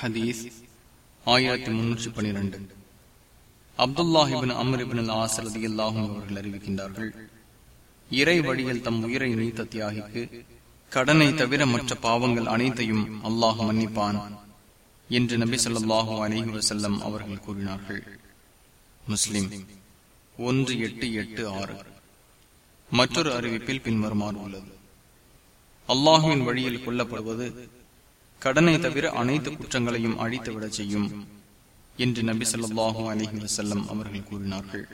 ஹதீஸ் ஆயிரத்தி முன்னூற்றி பனிரெண்டு அப்துல்லாஹிபின் அமரிபின் ஆசரதி அல்லாஹும் அவர்கள் அறிவிக்கின்றார்கள் இறை வழியில் தம் உயிரை நீத்த தியாகிக்கு கடனை தவிர மற்ற பாவங்கள் அனைத்தையும் அல்லாஹ் மன்னிப்பான் என்று நபி சொல்லாஹு அலஹி வசல்லம் அவர்கள் கூறினார்கள். முஸ்லிம் ஒன்று எட்டு எட்டு ஆறு. மற்றொரு அறிவிப்பில் பின்வருமாறு உள்ளது. அல்லாஹுவின் வழியில் கொல்லப்படுவது கடனை தவிர அனைத்து குற்றங்களையும் அழித்துவிடச் செய்யும் என்று நபி சொல்லாஹு அலஹி வசல்லம் அவர்கள் கூறினார்கள்.